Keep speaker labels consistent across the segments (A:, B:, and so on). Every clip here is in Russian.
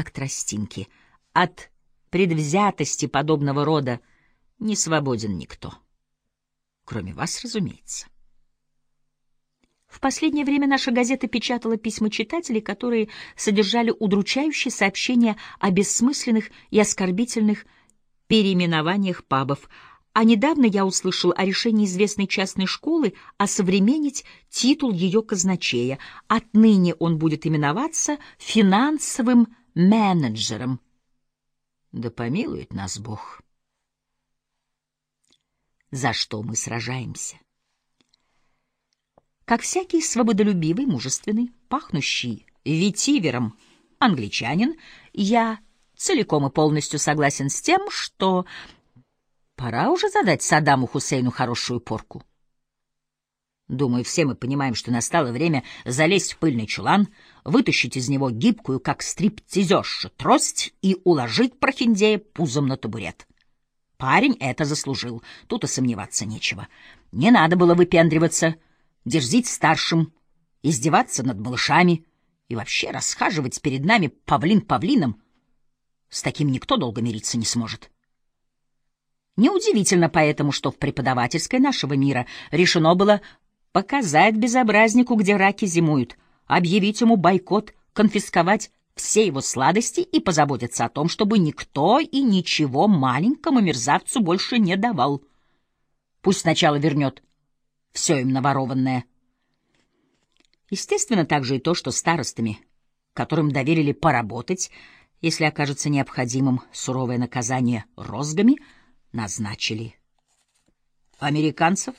A: как тростинки. От предвзятости подобного рода не свободен никто. Кроме вас, разумеется. В последнее время наша газета печатала письма читателей, которые содержали удручающие сообщения о бессмысленных и оскорбительных переименованиях пабов, а недавно я услышал о решении известной частной школы осовременить титул ее казначея. Отныне он будет именоваться финансовым менеджером. Да помилует нас Бог. За что мы сражаемся? Как всякий свободолюбивый, мужественный, пахнущий ветивером англичанин, я целиком и полностью согласен с тем, что Пора уже задать Саддаму Хусейну хорошую порку. Думаю, все мы понимаем, что настало время залезть в пыльный чулан, вытащить из него гибкую, как стриптизерша, трость и уложить прохиндея пузом на табурет. Парень это заслужил, тут и сомневаться нечего. Не надо было выпендриваться, дерзить старшим, издеваться над малышами и вообще расхаживать перед нами павлин павлином. С таким никто долго мириться не сможет. Неудивительно поэтому, что в преподавательской нашего мира решено было показать безобразнику, где раки зимуют, объявить ему бойкот, конфисковать все его сладости и позаботиться о том, чтобы никто и ничего маленькому мерзавцу больше не давал. Пусть сначала вернет все им наворованное. Естественно, также и то, что старостами, которым доверили поработать, если окажется необходимым суровое наказание розгами — назначили. Американцев?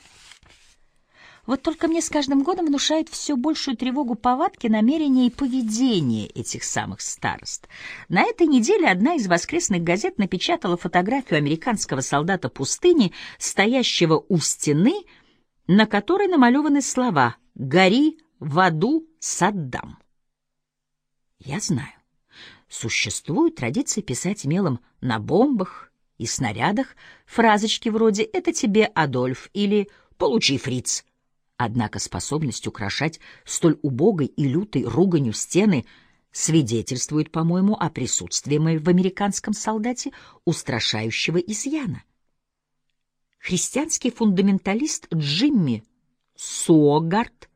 A: Вот только мне с каждым годом внушает все большую тревогу повадки, намерения и поведения этих самых старост. На этой неделе одна из воскресных газет напечатала фотографию американского солдата пустыни, стоящего у стены, на которой намалеваны слова «Гори в аду Саддам». Я знаю, существует традиция писать мелом на бомбах, и снарядах фразочки вроде «это тебе, Адольф» или «получи, фриц». Однако способность украшать столь убогой и лютой руганью стены свидетельствует, по-моему, о присутствии в американском солдате устрашающего изъяна. Христианский фундаменталист Джимми Суогард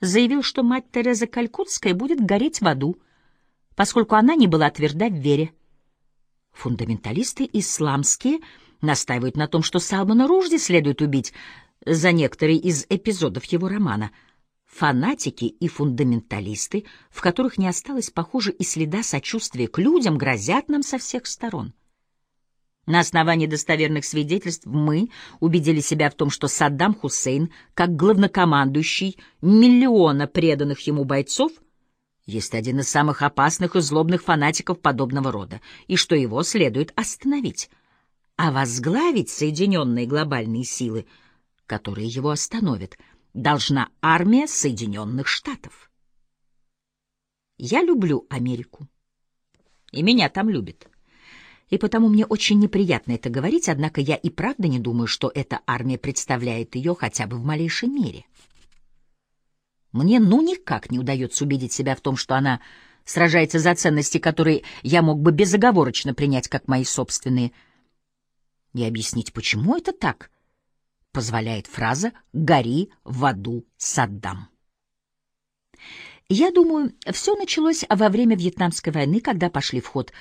A: заявил, что мать Тереза Калькутская будет гореть в аду, поскольку она не была тверда в вере. Фундаменталисты исламские настаивают на том, что Салмана Ружди следует убить за некоторые из эпизодов его романа. Фанатики и фундаменталисты, в которых не осталось, похоже, и следа сочувствия к людям, грозят нам со всех сторон. На основании достоверных свидетельств мы убедили себя в том, что Саддам Хусейн, как главнокомандующий миллиона преданных ему бойцов, есть один из самых опасных и злобных фанатиков подобного рода, и что его следует остановить, а возглавить Соединенные глобальные силы, которые его остановят, должна армия Соединенных Штатов. Я люблю Америку, и меня там любят. И потому мне очень неприятно это говорить, однако я и правда не думаю, что эта армия представляет ее хотя бы в малейшей мере. Мне ну никак не удается убедить себя в том, что она сражается за ценности, которые я мог бы безоговорочно принять как мои собственные. И объяснить, почему это так, позволяет фраза «гори в аду Саддам». Я думаю, все началось во время Вьетнамской войны, когда пошли в ход